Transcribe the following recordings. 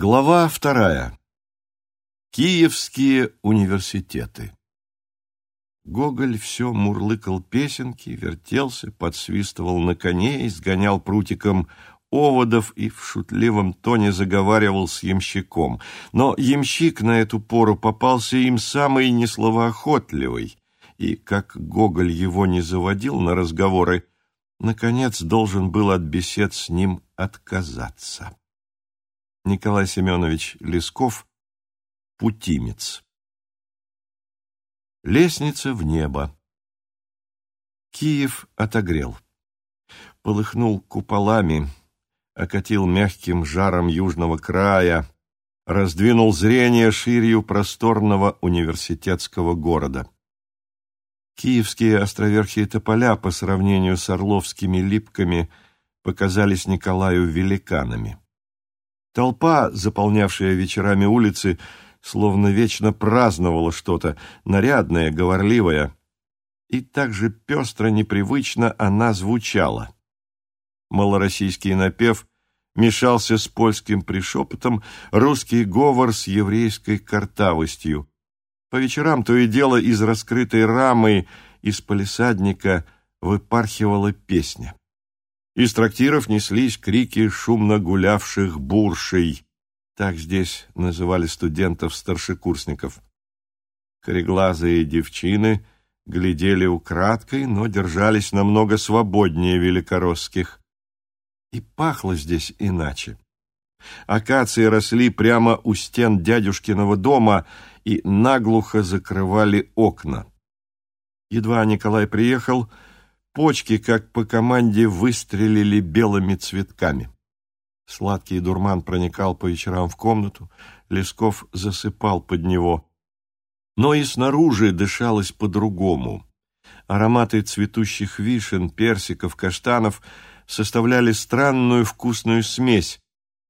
Глава вторая. Киевские университеты. Гоголь все мурлыкал песенки, вертелся, подсвистывал на коне, изгонял прутиком оводов и в шутливом тоне заговаривал с ямщиком. Но ямщик на эту пору попался им самый несловоохотливый, и, как Гоголь его не заводил на разговоры, наконец должен был от бесед с ним отказаться. Николай Семенович Лесков «Путимец». Лестница в небо. Киев отогрел. Полыхнул куполами, окатил мягким жаром южного края, раздвинул зрение ширью просторного университетского города. Киевские островерхие тополя по сравнению с орловскими липками показались Николаю великанами. Толпа, заполнявшая вечерами улицы, словно вечно праздновала что-то, нарядное, говорливое. И так же пестро, непривычно она звучала. Малороссийский напев мешался с польским пришепотом, русский говор с еврейской картавостью. По вечерам то и дело из раскрытой рамы, из палисадника выпархивала песня. Из трактиров неслись крики шумно гулявших буршей. Так здесь называли студентов-старшекурсников. Кореглазые девчины глядели украдкой, но держались намного свободнее великоросских. И пахло здесь иначе. Акации росли прямо у стен дядюшкиного дома и наглухо закрывали окна. Едва Николай приехал, почки, как по команде, выстрелили белыми цветками. Сладкий дурман проникал по вечерам в комнату, Лесков засыпал под него. Но и снаружи дышалось по-другому. Ароматы цветущих вишен, персиков, каштанов составляли странную вкусную смесь.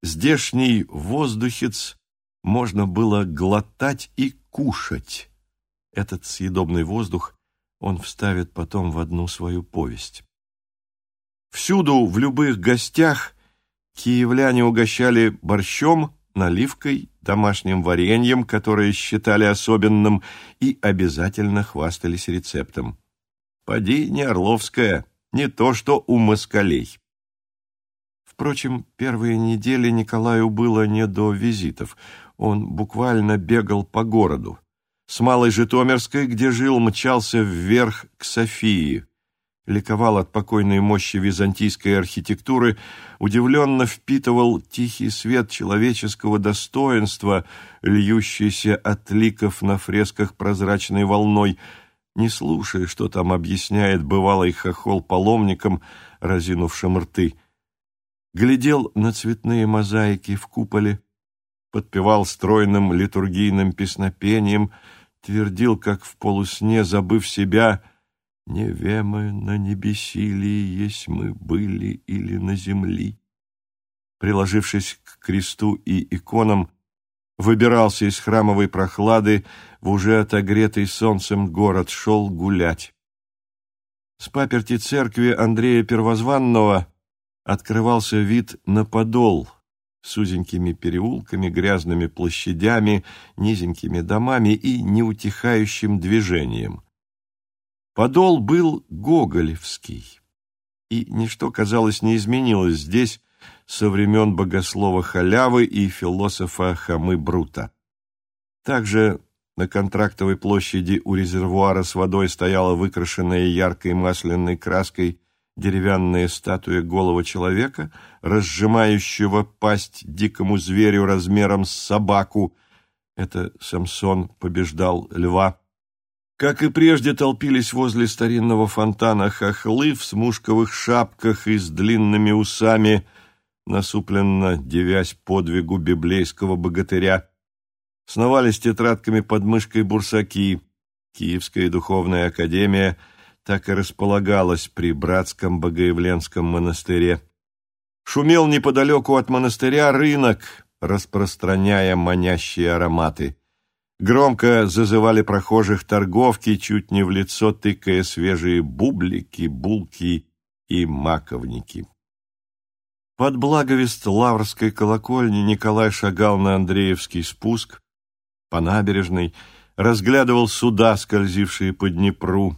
Здешний воздухец можно было глотать и кушать. Этот съедобный воздух он вставит потом в одну свою повесть. Всюду, в любых гостях, киевляне угощали борщом, наливкой, домашним вареньем, которое считали особенным, и обязательно хвастались рецептом. Поди не Орловская, не то что у москалей. Впрочем, первые недели Николаю было не до визитов. Он буквально бегал по городу. С Малой Житомирской, где жил, мчался вверх к Софии. Ликовал от покойной мощи византийской архитектуры, удивленно впитывал тихий свет человеческого достоинства, льющийся от ликов на фресках прозрачной волной, не слушая, что там объясняет бывалый хохол паломникам, разинувшим рты. Глядел на цветные мозаики в куполе, подпевал стройным литургийным песнопением — твердил, как в полусне, забыв себя, «Не вемы на небеси ли есть мы были или на земли». Приложившись к кресту и иконам, выбирался из храмовой прохлады в уже отогретый солнцем город, шел гулять. С паперти церкви Андрея Первозванного открывался вид на подол — с узенькими переулками, грязными площадями, низенькими домами и неутихающим движением. Подол был гоголевский, и ничто, казалось, не изменилось здесь со времен богослова Халявы и философа Хамы Брута. Также на контрактовой площади у резервуара с водой стояла выкрашенная яркой масляной краской деревянная статуя голого человека, разжимающего пасть дикому зверю размером с собаку. Это Самсон побеждал льва. Как и прежде толпились возле старинного фонтана хохлы в смушковых шапках и с длинными усами, насупленно девясь подвигу библейского богатыря. Сновали с тетрадками под мышкой бурсаки. Киевская духовная академия — так и располагалась при братском Богоявленском монастыре. Шумел неподалеку от монастыря рынок, распространяя манящие ароматы. Громко зазывали прохожих торговки, чуть не в лицо тыкая свежие бублики, булки и маковники. Под благовест Лаврской колокольни Николай шагал на Андреевский спуск по набережной, разглядывал суда, скользившие по Днепру,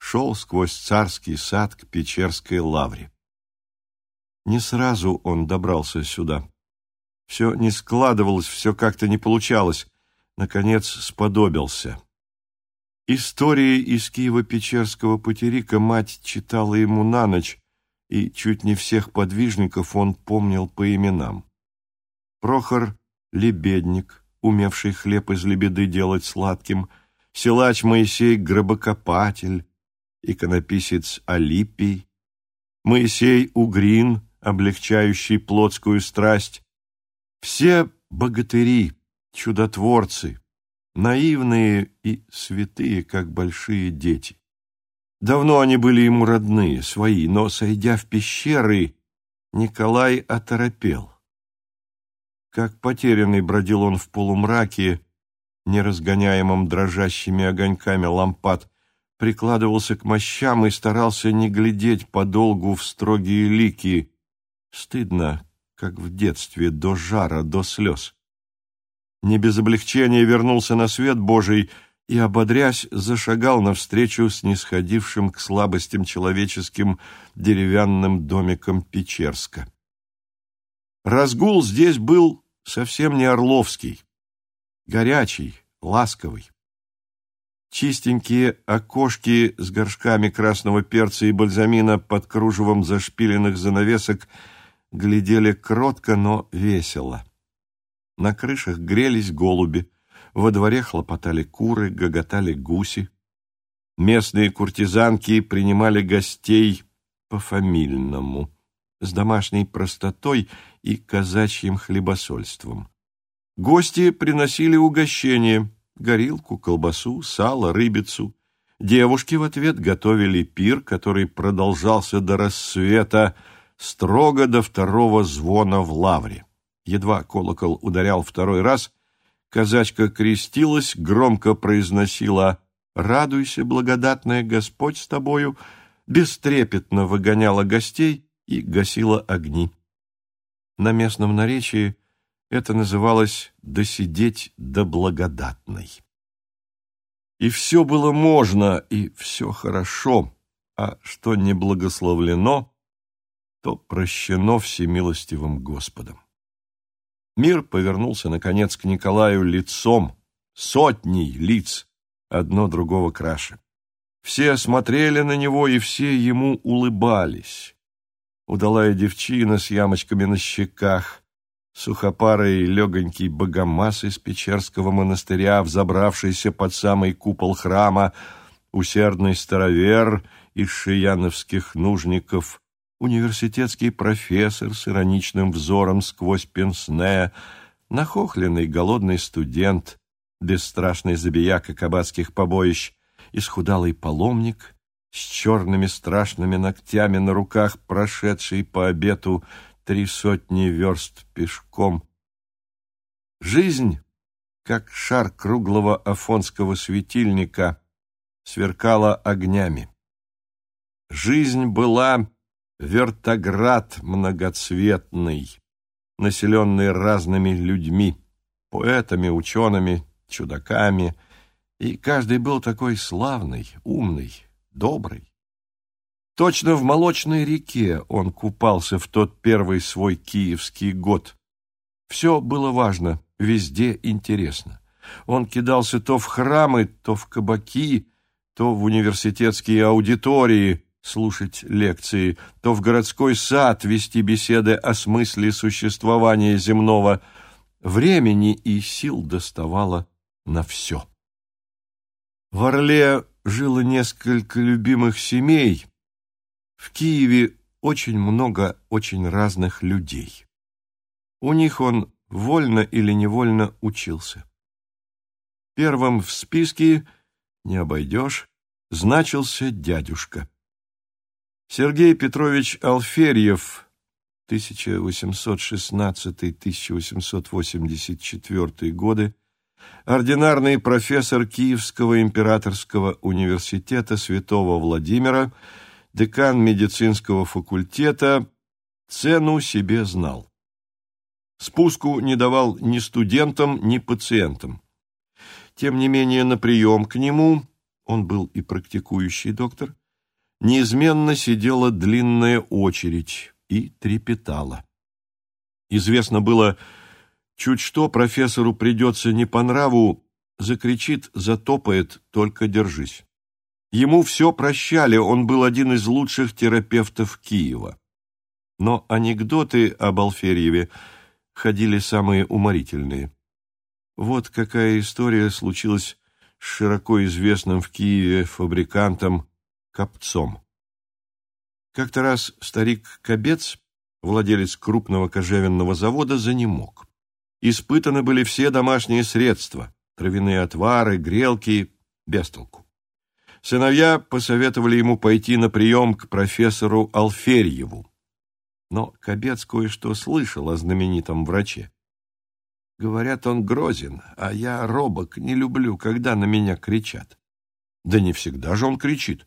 шел сквозь царский сад к Печерской лавре. Не сразу он добрался сюда. Все не складывалось, все как-то не получалось. Наконец сподобился. Истории из Киева-Печерского потерика мать читала ему на ночь, и чуть не всех подвижников он помнил по именам. Прохор Лебедник, умевший хлеб из лебеды делать сладким, силач Моисей Гробокопатель, иконописец Алипий, Моисей Угрин, облегчающий плотскую страсть. Все богатыри, чудотворцы, наивные и святые, как большие дети. Давно они были ему родные, свои, но, сойдя в пещеры, Николай оторопел. Как потерянный бродил он в полумраке, неразгоняемом дрожащими огоньками лампад, прикладывался к мощам и старался не глядеть подолгу в строгие лики. Стыдно, как в детстве, до жара, до слез. Не без облегчения вернулся на свет Божий — и, ободрясь, зашагал навстречу с нисходившим к слабостям человеческим деревянным домиком Печерска. Разгул здесь был совсем не орловский, горячий, ласковый. Чистенькие окошки с горшками красного перца и бальзамина под кружевом зашпиленных занавесок глядели кротко, но весело. На крышах грелись голуби, во дворе хлопотали куры, гоготали гуси. Местные куртизанки принимали гостей по-фамильному, с домашней простотой и казачьим хлебосольством. Гости приносили угощения – горилку, колбасу, сало, рыбицу. Девушки в ответ готовили пир, который продолжался до рассвета, строго до второго звона в лавре. Едва колокол ударял второй раз – Казачка крестилась, громко произносила «Радуйся, благодатная Господь с тобою», бестрепетно выгоняла гостей и гасила огни. На местном наречии это называлось «досидеть до благодатной». И все было можно, и все хорошо, а что не благословлено, то прощено всемилостивым Господом. Мир повернулся, наконец, к Николаю лицом, сотней лиц, одно другого краше. Все смотрели на него, и все ему улыбались. Удалая девчина с ямочками на щеках, сухопарый легонький богомаз из Печерского монастыря, взобравшийся под самый купол храма, усердный старовер из шияновских нужников, университетский профессор с ироничным взором сквозь пенсне, нахохленный голодный студент, бесстрашный забияка кабацких побоищ, исхудалый паломник с черными страшными ногтями на руках, прошедший по обету три сотни верст пешком. Жизнь, как шар круглого афонского светильника, сверкала огнями. Жизнь была Вертоград многоцветный, населенный разными людьми, поэтами, учеными, чудаками, и каждый был такой славный, умный, добрый. Точно в молочной реке он купался в тот первый свой киевский год. Все было важно, везде интересно. Он кидался то в храмы, то в кабаки, то в университетские аудитории – слушать лекции, то в городской сад вести беседы о смысле существования земного. Времени и сил доставало на все. В Орле жило несколько любимых семей. В Киеве очень много очень разных людей. У них он вольно или невольно учился. Первым в списке, не обойдешь, значился дядюшка. Сергей Петрович Алферьев, 1816-1884 годы, ординарный профессор Киевского императорского университета святого Владимира, декан медицинского факультета, цену себе знал. Спуску не давал ни студентам, ни пациентам. Тем не менее, на прием к нему, он был и практикующий доктор, неизменно сидела длинная очередь и трепетала. Известно было, чуть что профессору придется не по нраву, закричит, затопает, только держись. Ему все прощали, он был один из лучших терапевтов Киева. Но анекдоты об Алферьеве ходили самые уморительные. Вот какая история случилась с широко известным в Киеве фабрикантом Копцом. Как-то раз старик Кобец, владелец крупного кожевенного завода, занемог. Испытаны были все домашние средства – травяные отвары, грелки, бестолку. Сыновья посоветовали ему пойти на прием к профессору Алферьеву. Но Кобец кое-что слышал о знаменитом враче. Говорят, он грозен, а я робок, не люблю, когда на меня кричат. Да не всегда же он кричит.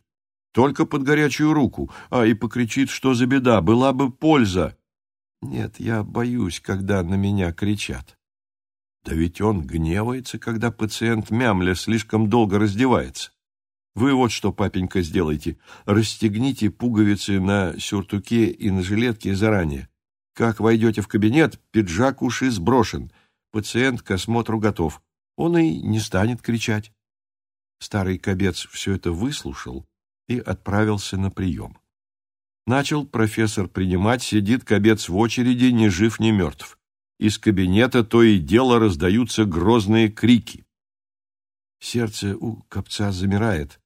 Только под горячую руку, а и покричит, что за беда, была бы польза. Нет, я боюсь, когда на меня кричат. Да ведь он гневается, когда пациент мямля слишком долго раздевается. Вы вот что, папенька, сделайте. Расстегните пуговицы на сюртуке и на жилетке заранее. Как войдете в кабинет, пиджак уши сброшен. Пациент к осмотру готов. Он и не станет кричать. Старый кобец все это выслушал и отправился на прием. Начал профессор принимать, сидит кобец в очереди, ни жив, ни мертв. Из кабинета то и дело раздаются грозные крики. Сердце у копца замирает.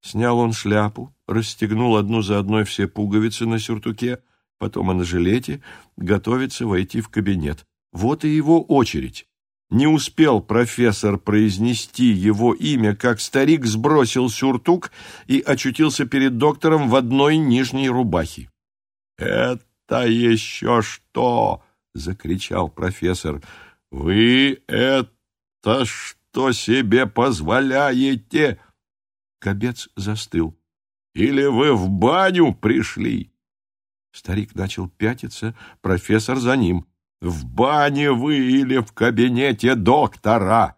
Снял он шляпу, расстегнул одну за одной все пуговицы на сюртуке, потом и на жилете, готовится войти в кабинет. Вот и его очередь. Не успел профессор произнести его имя, как старик сбросил сюртук и очутился перед доктором в одной нижней рубахе. «Это еще что?» — закричал профессор. «Вы это что себе позволяете?» Кобец застыл. «Или вы в баню пришли?» Старик начал пятиться, профессор за ним. «В бане вы или в кабинете доктора?»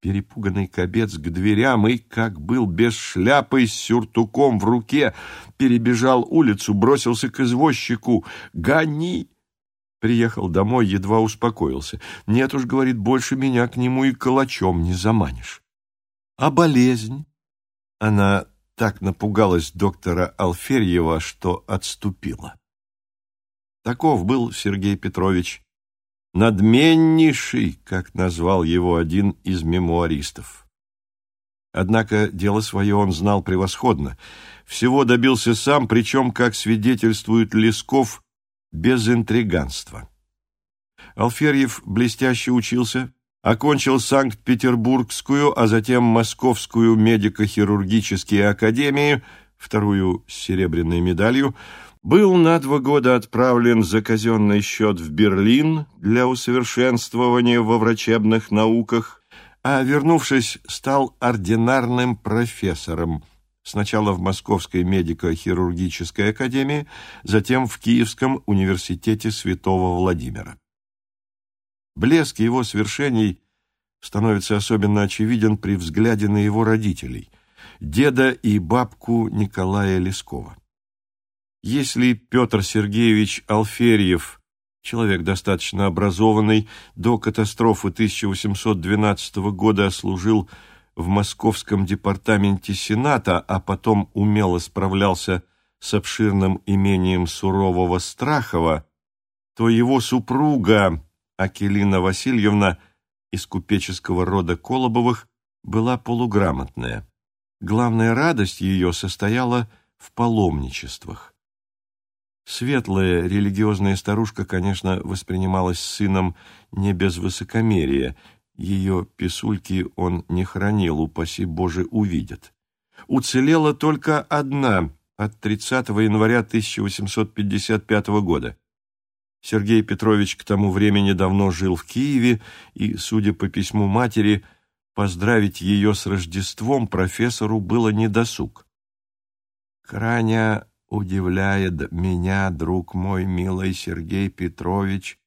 Перепуганный кобец к дверям и, как был без шляпы, с сюртуком в руке, перебежал улицу, бросился к извозчику. «Гони!» Приехал домой, едва успокоился. «Нет уж, — говорит, — больше меня к нему и калачом не заманишь». «А болезнь?» Она так напугалась доктора Алферьева, что отступила. Таков был Сергей Петрович, надменнейший, как назвал его один из мемуаристов. Однако дело свое он знал превосходно. Всего добился сам, причем, как свидетельствует Лесков, без интриганства. Алферьев блестяще учился, окончил Санкт-Петербургскую, а затем Московскую медико-хирургические академии, вторую с серебряной медалью, был на два года отправлен за казенный счет в Берлин для усовершенствования во врачебных науках, а, вернувшись, стал ординарным профессором, сначала в Московской медико-хирургической академии, затем в Киевском университете святого Владимира. Блеск его свершений становится особенно очевиден при взгляде на его родителей, деда и бабку Николая Лескова. Если Петр Сергеевич Алферьев, человек достаточно образованный, до катастрофы 1812 года служил в Московском департаменте Сената, а потом умело справлялся с обширным имением сурового Страхова, то его супруга Акелина Васильевна из купеческого рода Колобовых была полуграмотная. Главная радость ее состояла в паломничествах. Светлая религиозная старушка, конечно, воспринималась сыном не без высокомерия. Ее писульки он не хранил, упаси Боже, увидят. Уцелела только одна от 30 января 1855 года. Сергей Петрович к тому времени давно жил в Киеве, и, судя по письму матери, поздравить ее с Рождеством профессору было недосуг. Краня удивляет меня, друг мой, милый Сергей Петрович,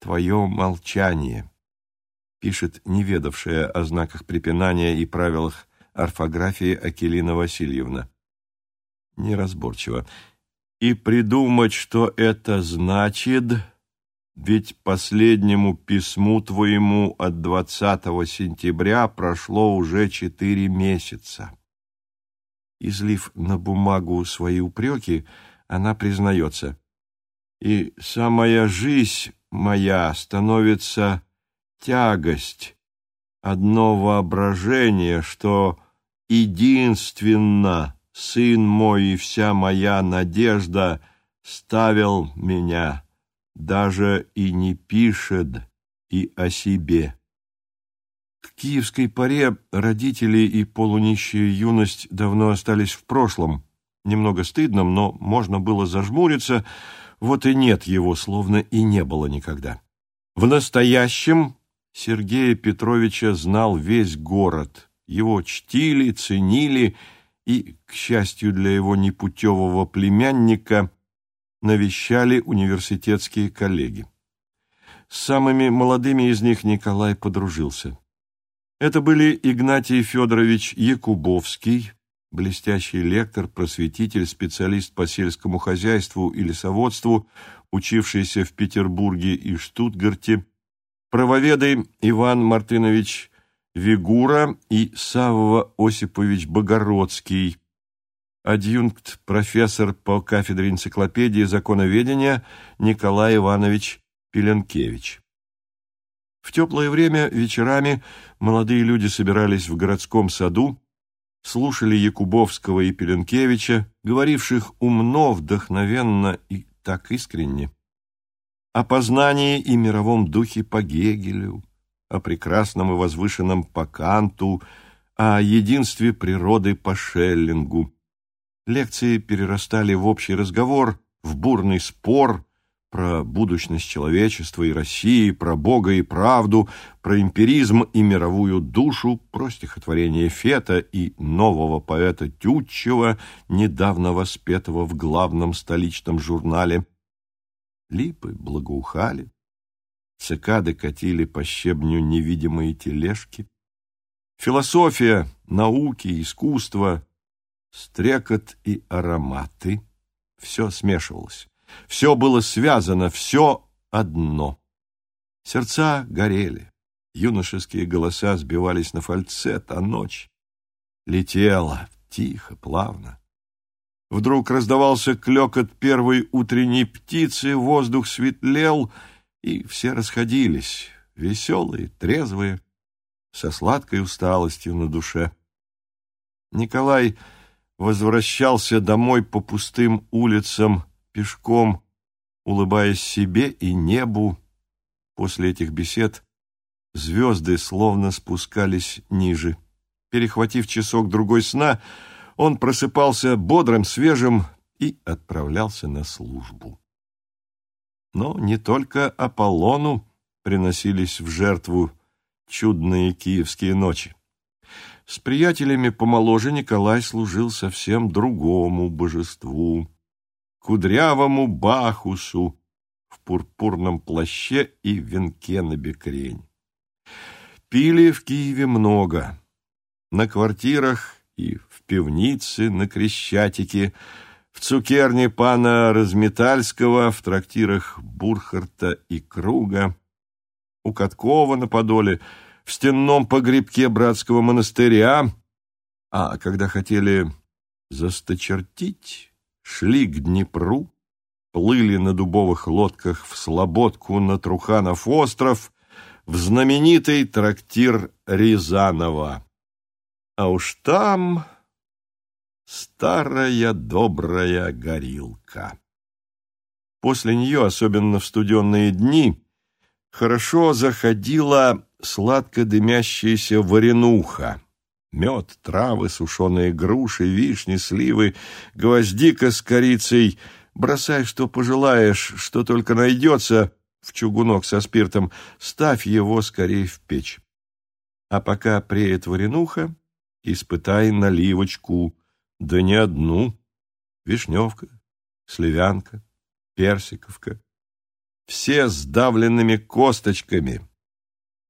твое молчание, пишет неведавшая о знаках препинания и правилах орфографии Акелина Васильевна. Неразборчиво. И придумать, что это значит, ведь последнему письму твоему от 20 сентября прошло уже четыре месяца. Излив на бумагу свои упреки, она признается. И самая жизнь моя становится тягость, одно воображение, что единственно сын мой и вся моя надежда ставил меня даже и не пишет и о себе. К киевской поре родители и полунищая юность давно остались в прошлом, немного стыдном, но можно было зажмуриться, вот и нет его, словно и не было никогда. В настоящем Сергея Петровича знал весь город, его чтили, ценили и, к счастью для его непутевого племянника, навещали университетские коллеги. С самыми молодыми из них Николай подружился. Это были Игнатий Федорович Якубовский, блестящий лектор, просветитель, специалист по сельскому хозяйству и лесоводству, учившийся в Петербурге и Штутгарте, правоведы Иван Мартынович Вигура и Савва Осипович Богородский, адъюнкт, профессор по кафедре энциклопедии законоведения Николай Иванович Пеленкевич. В теплое время вечерами молодые люди собирались в городском саду, слушали Якубовского и Пеленкевича, говоривших умно, вдохновенно и так искренне, о познании и мировом духе по Гегелю, о прекрасном и возвышенном по Канту, о единстве природы по Шеллингу, Лекции перерастали в общий разговор, в бурный спор про будущность человечества и России, про Бога и правду, про эмпиризм и мировую душу, про стихотворение Фета и нового поэта Тютчева, недавно воспетого в главном столичном журнале. Липы благоухали, цикады катили по щебню невидимые тележки. Философия, науки, искусство — стрекот и ароматы. Все смешивалось, все было связано, все одно. Сердца горели, юношеские голоса сбивались на фальцет, а ночь летела тихо, плавно. Вдруг раздавался клекот первой утренней птицы, воздух светлел, и все расходились, веселые, трезвые, со сладкой усталостью на душе. Николай возвращался домой по пустым улицам пешком, улыбаясь себе и небу. После этих бесед звезды словно спускались ниже. Перехватив часок другой сна, он просыпался бодрым, свежим и отправлялся на службу. Но не только Аполлону приносились в жертву чудные киевские ночи. С приятелями помоложе Николай служил совсем другому божеству, кудрявому Бахусу в пурпурном плаще и венке на бекрень. Пили в Киеве много. На квартирах и в пивнице, на Крещатике, в цукерне пана Разметальского, в трактирах Бурхарта и Круга, у Каткова на Подоле — в стенном погребке братского монастыря, а когда хотели засточертить, шли к Днепру, плыли на дубовых лодках в Слободку на Труханов остров, в знаменитый трактир Рязанова. А уж там старая добрая горилка. После нее, особенно в студенные дни, хорошо заходила сладко дымящаяся варенуха. Мед, травы, сушеные груши, вишни, сливы, гвоздика с корицей. Бросай, что пожелаешь, что только найдется в чугунок со спиртом, ставь его скорее в печь. А пока преет варенуха, испытай наливочку, да не одну. Вишневка, Сливянка, Персиковка. Все с давленными косточками.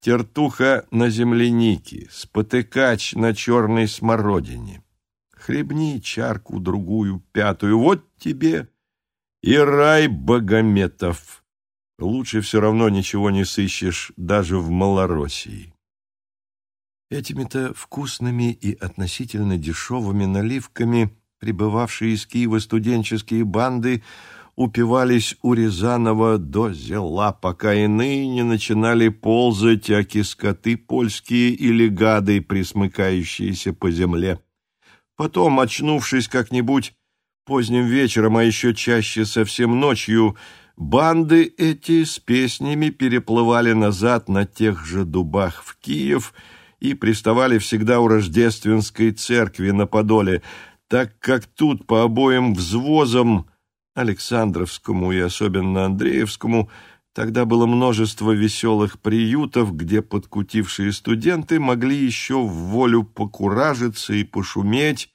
Тертуха на землянике, спотыкач на черной смородине. Хлебни чарку другую, пятую, вот тебе и рай богометов. Лучше все равно ничего не сыщешь даже в Малороссии. Этими-то вкусными и относительно дешевыми наливками прибывавшие из Киева студенческие банды упивались у Рязанова до зела, пока иные не начинали ползать, аки скоты польские или гады, присмыкающиеся по земле. Потом, очнувшись как-нибудь поздним вечером, а еще чаще совсем ночью, банды эти с песнями переплывали назад на тех же дубах в Киев и приставали всегда у рождественской церкви на Подоле, так как тут по обоим взвозам Александровскому и особенно Андреевскому, тогда было множество веселых приютов, где подкутившие студенты могли еще в волю покуражиться и пошуметь,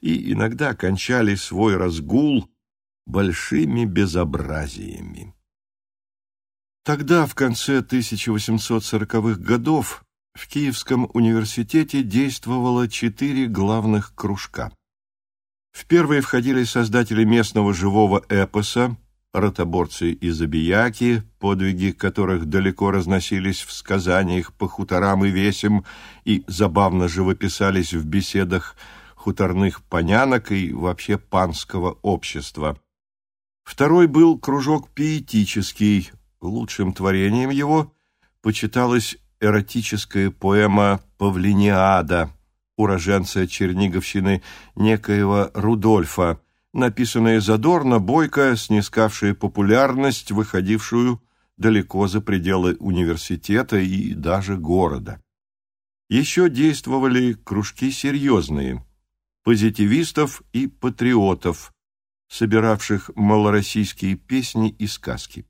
и иногда кончали свой разгул большими безобразиями. Тогда, в конце 1840-х годов, в Киевском университете действовало четыре главных кружка – в первые входили создатели местного живого эпоса, ротоборцы и забияки, подвиги которых далеко разносились в сказаниях по хуторам и весям и забавно живописались в беседах хуторных понянок и вообще панского общества. Второй был кружок пиетический. Лучшим творением его почиталась эротическая поэма «Павлиниада», уроженца Черниговщины, некоего Рудольфа, написанные задорно, бойко, снискавшие популярность, выходившую далеко за пределы университета и даже города. Еще действовали кружки серьезные – позитивистов и патриотов, собиравших малороссийские песни и сказки.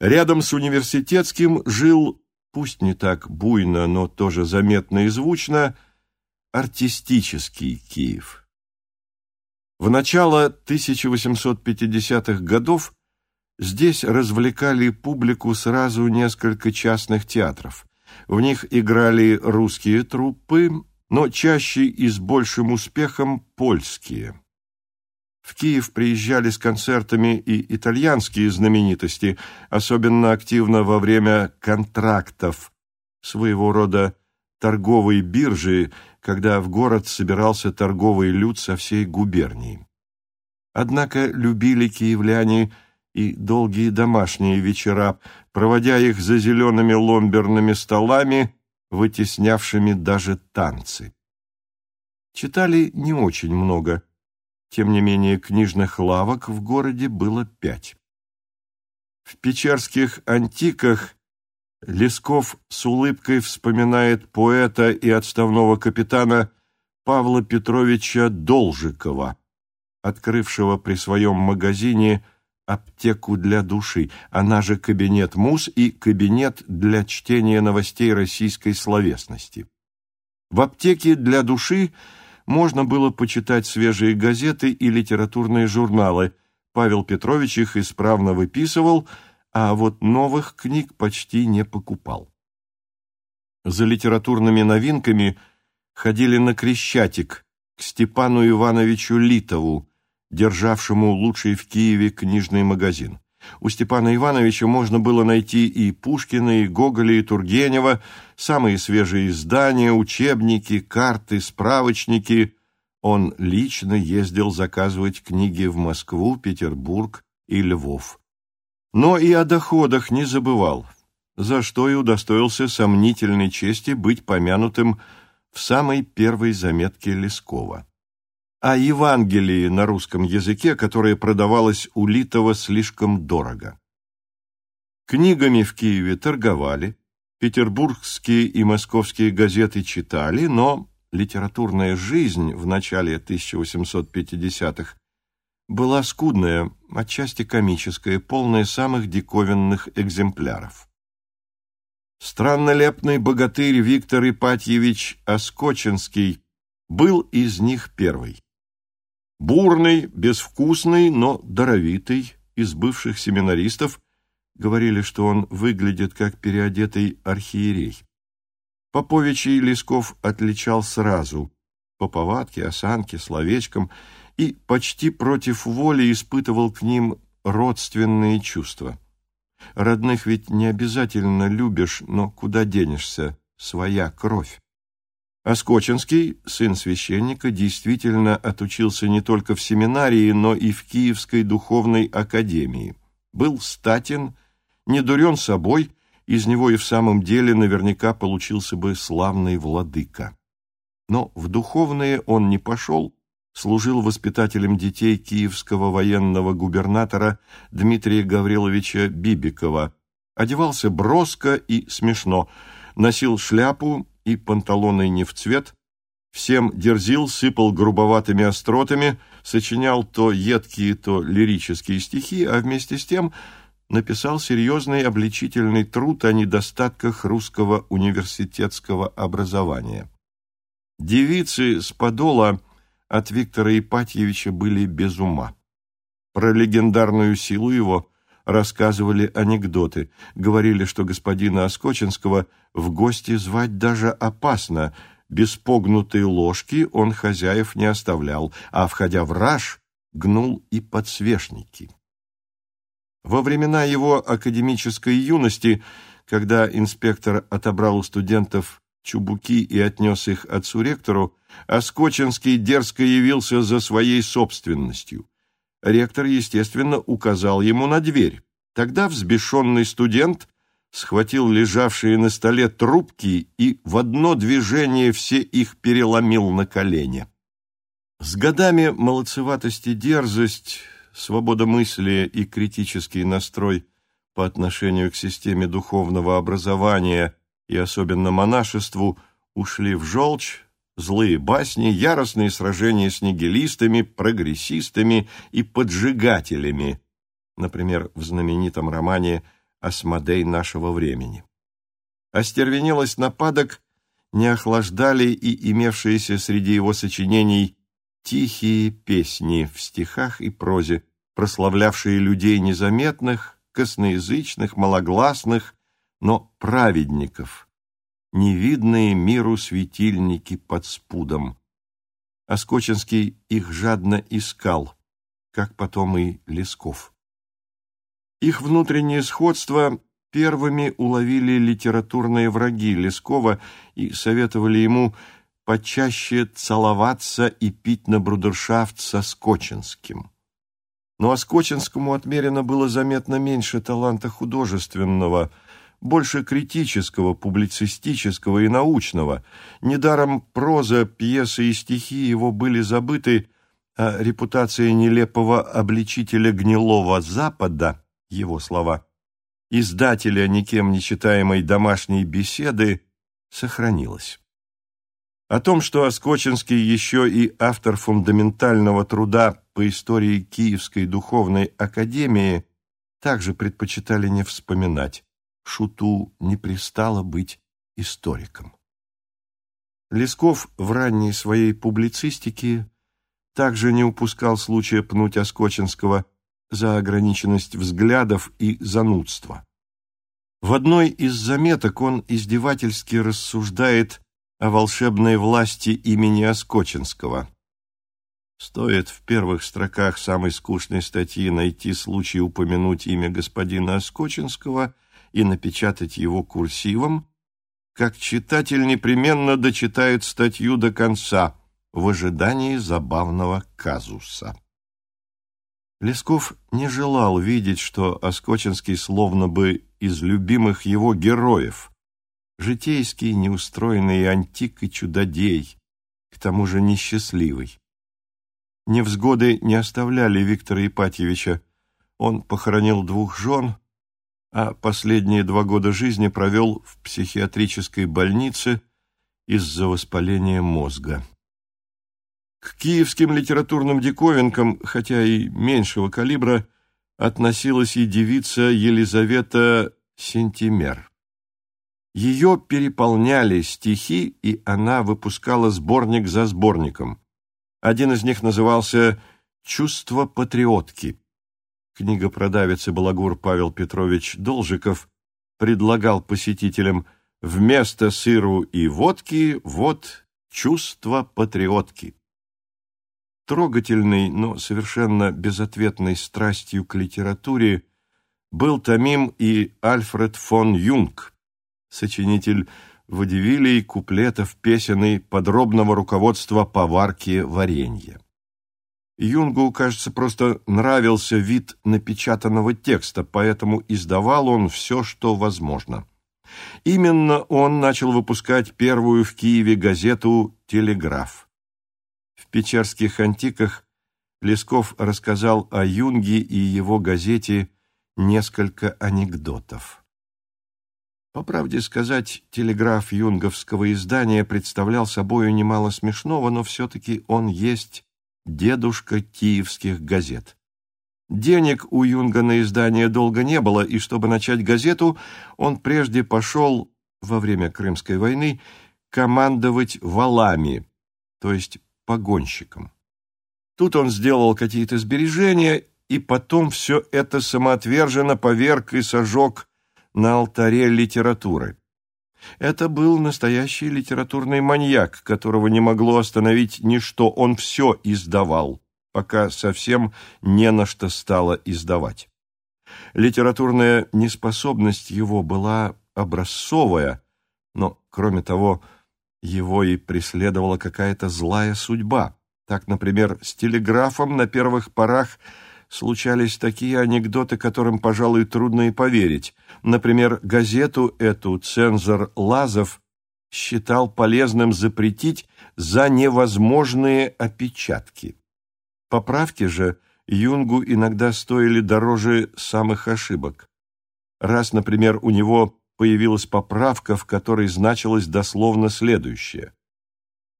Рядом с университетским жил пусть не так буйно, но тоже заметно и звучно, артистический Киев. В начало 1850-х годов здесь развлекали публику сразу несколько частных театров. В них играли русские труппы, но чаще и с большим успехом польские. В Киев приезжали с концертами и итальянские знаменитости, особенно активно во время контрактов, своего рода торговой биржи, когда в город собирался торговый люд со всей губернии. Однако любили киевляне и долгие домашние вечера, проводя их за зелеными ломберными столами, вытеснявшими даже танцы. Читали не очень много – тем не менее, книжных лавок в городе было пять. В печерских антиках Лесков с улыбкой вспоминает поэта и отставного капитана Павла Петровича Должикова, открывшего при своем магазине аптеку для души, она же кабинет МУС и кабинет для чтения новостей российской словесности. В аптеке для души – можно было почитать свежие газеты и литературные журналы. Павел Петрович их исправно выписывал, а вот новых книг почти не покупал. За литературными новинками ходили на Крещатик к Степану Ивановичу Литову, державшему лучший в Киеве книжный магазин. У Степана Ивановича можно было найти и Пушкина, и Гоголя, и Тургенева, самые свежие издания, учебники, карты, справочники. Он лично ездил заказывать книги в Москву, Петербург и Львов. Но и о доходах не забывал, за что и удостоился сомнительной чести быть помянутым в самой первой заметке Лескова о Евангелии на русском языке, которое продавалось у Литова слишком дорого. Книгами в Киеве торговали, петербургские и московские газеты читали, но литературная жизнь в начале 1850-х была скудная, отчасти комическая, полная самых диковинных экземпляров. Страннолепный богатырь Виктор Ипатьевич Оскочинский был из них первый. Бурный, безвкусный, но даровитый, из бывших семинаристов, говорили, что он выглядит как переодетый архиерей. Поповичей Лесков отличал сразу по повадке, осанке, словечкам и почти против воли испытывал к ним родственные чувства. Родных ведь не обязательно любишь, но куда денешься, своя кровь. Оскочинский, сын священника, действительно отучился не только в семинарии, но и в Киевской духовной академии. Был статен, не дурен собой, из него и в самом деле наверняка получился бы славный владыка. Но в духовные он не пошел, служил воспитателем детей киевского военного губернатора Дмитрия Гавриловича Бибикова, одевался броско и смешно, носил шляпу и панталоны не в цвет, всем дерзил, сыпал грубоватыми остротами, сочинял то едкие, то лирические стихи, а вместе с тем написал серьезный обличительный труд о недостатках русского университетского образования. Девицы с подола от Виктора Ипатьевича были без ума. Про легендарную силу его рассказывали анекдоты, говорили, что господина Оскочинского в гости звать даже опасно, без погнутой ложки он хозяев не оставлял, а, входя в раж, гнул и подсвечники. Во времена его академической юности, когда инспектор отобрал у студентов чубуки и отнес их отцу-ректору, Оскочинский дерзко явился за своей собственностью. Ректор, естественно, указал ему на дверь. Тогда взбешенный студент схватил лежавшие на столе трубки и в одно движение все их переломил на колени. С годами молодцеватость и дерзость, свобода мысли и критический настрой по отношению к системе духовного образования и особенно монашеству ушли в желчь, злые басни, яростные сражения с нигилистами, прогрессистами и поджигателями, например, в знаменитом романе «Асмодей нашего времени». Остервенелость нападок не охлаждали и имевшиеся среди его сочинений тихие песни в стихах и прозе, прославлявшие людей незаметных, косноязычных, малогласных, но праведников, невидные миру светильники под спудом. Оскочинский их жадно искал, как потом и Лесков. Их внутреннее сходство первыми уловили литературные враги Лескова и советовали ему почаще целоваться и пить на брудершафт со Скочинским. Но Оскочинскому отмерено было заметно меньше таланта художественного – больше критического, публицистического и научного. Недаром проза, пьесы и стихи его были забыты, а репутация нелепого обличителя гнилого Запада, его слова, издателя никем не читаемой домашней беседы, сохранилась. О том, что Оскочинский еще и автор фундаментального труда по истории Киевской духовной академии, также предпочитали не вспоминать. Шуту не пристало быть историком. Лесков в ранней своей публицистике также не упускал случая пнуть Оскочинского за ограниченность взглядов и занудство. В одной из заметок он издевательски рассуждает о волшебной власти имени Оскочинского. Стоит в первых строках самой скучной статьи найти случай упомянуть имя господина Оскочинского – и напечатать его курсивом, как читатель непременно дочитает статью до конца в ожидании забавного казуса. Лесков не желал видеть, что Оскочинский словно бы из любимых его героев, житейский, неустроенный антик и чудодей, к тому же несчастливый. Невзгоды не оставляли Виктора Ипатьевича. Он похоронил двух жен, а последние два года жизни провел в психиатрической больнице из-за воспаления мозга. К киевским литературным диковинкам, хотя и меньшего калибра, относилась и девица Елизавета Сентимер. Ее переполняли стихи, и она выпускала сборник за сборником. Один из них назывался Чувство патриотки. Книгопродавец и балагур Павел Петрович Должиков предлагал посетителям вместо сыру и водки вот чувство патриотки. Трогательной, но совершенно безответной страстью к литературе был томим и Альфред фон Юнг, сочинитель водевилей, куплетов, песен и подробного руководства по варке варенья. Юнгу, кажется, просто нравился вид напечатанного текста, поэтому издавал он все, что возможно. Именно он начал выпускать первую в Киеве газету «Телеграф». В печерских антиках Лесков рассказал о Юнге и его газете несколько анекдотов. По правде сказать, телеграф юнговского издания представлял собою немало смешного, но все-таки он есть дедушка киевских газет. Денег у Юнга на издание долго не было, и чтобы начать газету, он прежде пошел во время Крымской войны командовать валами, то есть погонщиком. Тут он сделал какие-то сбережения, и потом все это самоотверженно поверг и сожег на алтаре литературы. Это был настоящий литературный маньяк, которого не могло остановить ничто, он все издавал, пока совсем не на что стало издавать. Литературная неспособность его была образцовая, но, кроме того, его и преследовала какая-то злая судьба. Так, например, с телеграфом на первых порах – случались такие анекдоты, которым, пожалуй, трудно и поверить. Например, газету эту цензор Лазов считал полезным запретить за невозможные опечатки. Поправки же Юнгу иногда стоили дороже самых ошибок. Раз, например, у него появилась поправка, в которой значилось дословно следующее.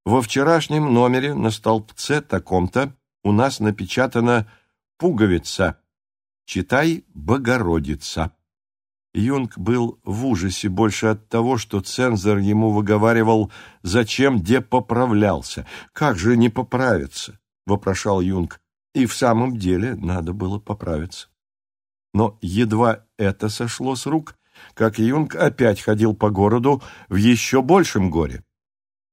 Во вчерашнем номере на столбце таком-то у нас напечатано пуговица. Читай «Богородица». Юнг был в ужасе больше от того, что цензор ему выговаривал, зачем где поправлялся. «Как же не поправиться?» — вопрошал Юнг. И в самом деле надо было поправиться. Но едва это сошло с рук, как Юнг опять ходил по городу в еще большем горе.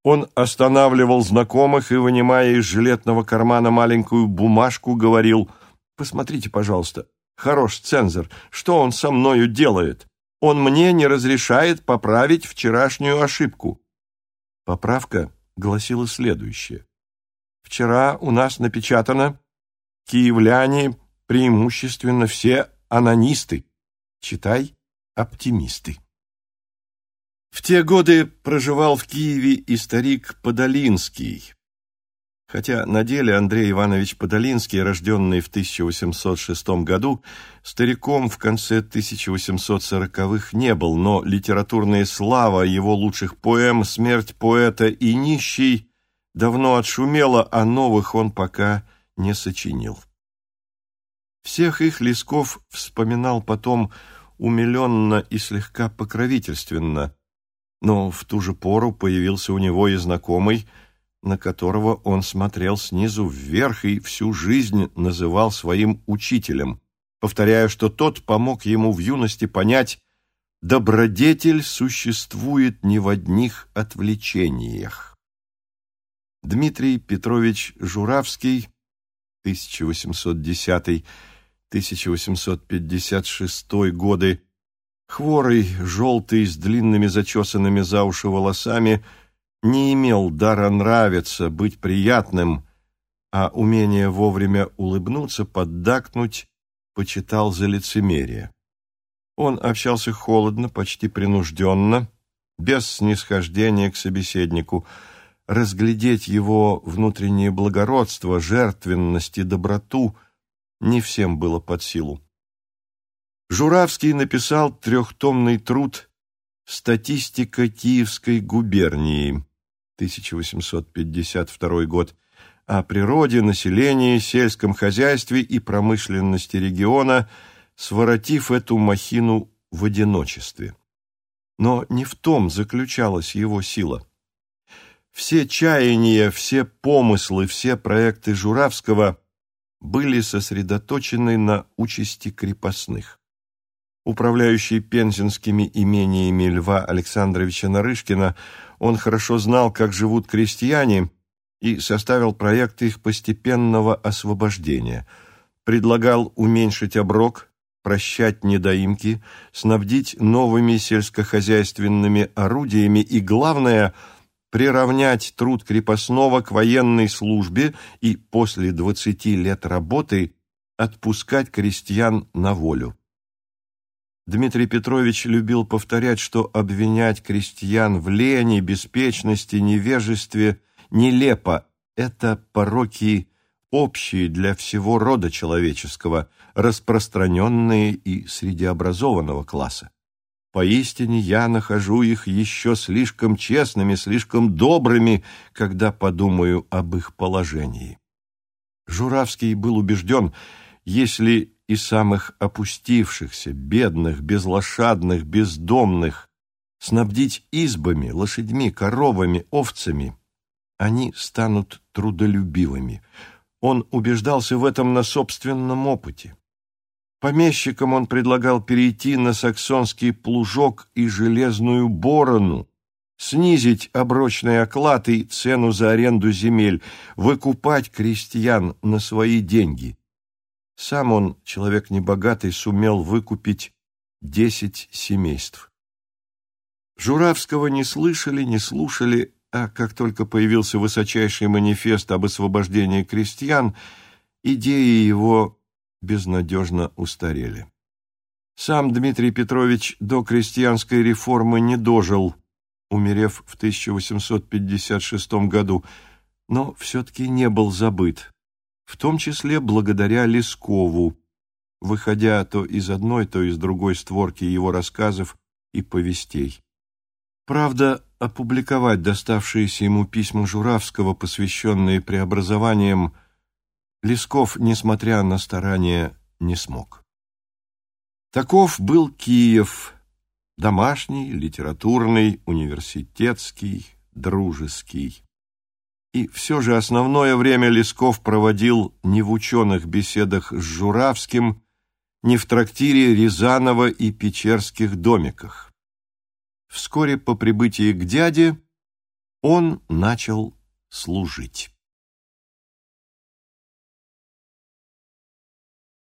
Он останавливал знакомых и, вынимая из жилетного кармана маленькую бумажку, говорил Посмотрите, пожалуйста. Хорош цензор. Что он со мною делает? Он мне не разрешает поправить вчерашнюю ошибку. Поправка гласила следующее. Вчера у нас напечатано «Киевляне преимущественно все анонисты». Читай «Оптимисты». В те годы проживал в Киеве и старик Подолинский, Хотя на деле Андрей Иванович Подолинский, рожденный в 1806 году, стариком в конце 1840-х не был, но литературная слава его лучших поэм «Смерть поэта» и «Нищий» давно отшумела, а новых он пока не сочинил. Всех их Лесков вспоминал потом умиленно и слегка покровительственно, но в ту же пору появился у него и знакомый – на которого он смотрел снизу вверх и всю жизнь называл своим учителем, повторяя, что тот помог ему в юности понять, добродетель существует не в одних отвлечениях. Дмитрий Петрович Журавский, 1810-1856 годы, хворый, желтый, с длинными зачесанными за уши волосами, не имел дара нравиться, быть приятным, а умение вовремя улыбнуться, поддакнуть, почитал за лицемерие. Он общался холодно, почти принужденно, без снисхождения к собеседнику. Разглядеть его внутреннее благородство, жертвенность и доброту не всем было под силу. Журавский написал трехтомный труд «Статистика Киевской губернии», 1852 год, о природе, населении, сельском хозяйстве и промышленности региона, своротив эту махину в одиночестве. Но не в том заключалась его сила. Все чаяния, все помыслы, все проекты Журавского были сосредоточены на участи крепостных. Управляющий пензенскими имениями Льва Александровича Нарышкина, он хорошо знал, как живут крестьяне, и составил проект их постепенного освобождения. Предлагал уменьшить оброк, прощать недоимки, снабдить новыми сельскохозяйственными орудиями и, главное, приравнять труд крепостного к военной службе и после двадцати лет работы отпускать крестьян на волю. Дмитрий Петрович любил повторять, что обвинять крестьян в лени, беспечности, невежестве нелепо. Это пороки общие для всего рода человеческого, распространенные и среди образованного класса. Поистине я нахожу их еще слишком честными, слишком добрыми, когда подумаю об их положении. Журавский был убежден, если и самых опустившихся, бедных, безлошадных, бездомных, снабдить избами, лошадьми, коровами, овцами, они станут трудолюбивыми. Он убеждался в этом на собственном опыте. Помещикам он предлагал перейти на саксонский плужок и железную борону, снизить оброчный оклад и цену за аренду земель, выкупать крестьян на свои деньги. Сам он, человек небогатый, сумел выкупить десять семейств. Журавского не слышали, не слушали, а как только появился высочайший манифест об освобождении крестьян, идеи его безнадежно устарели. Сам Дмитрий Петрович до крестьянской реформы не дожил, умерев в 1856 году, но все-таки не был забыт в том числе благодаря Лескову, выходя то из одной, то из другой створки его рассказов и повестей. Правда, опубликовать доставшиеся ему письма Журавского, посвященные преобразованиям, Лесков, несмотря на старания, не смог. Таков был Киев, домашний, литературный, университетский, дружеский. И все же основное время Лесков проводил не в ученых беседах с Журавским, не в трактире Рязанова и Печерских домиках. Вскоре по прибытии к дяде он начал служить.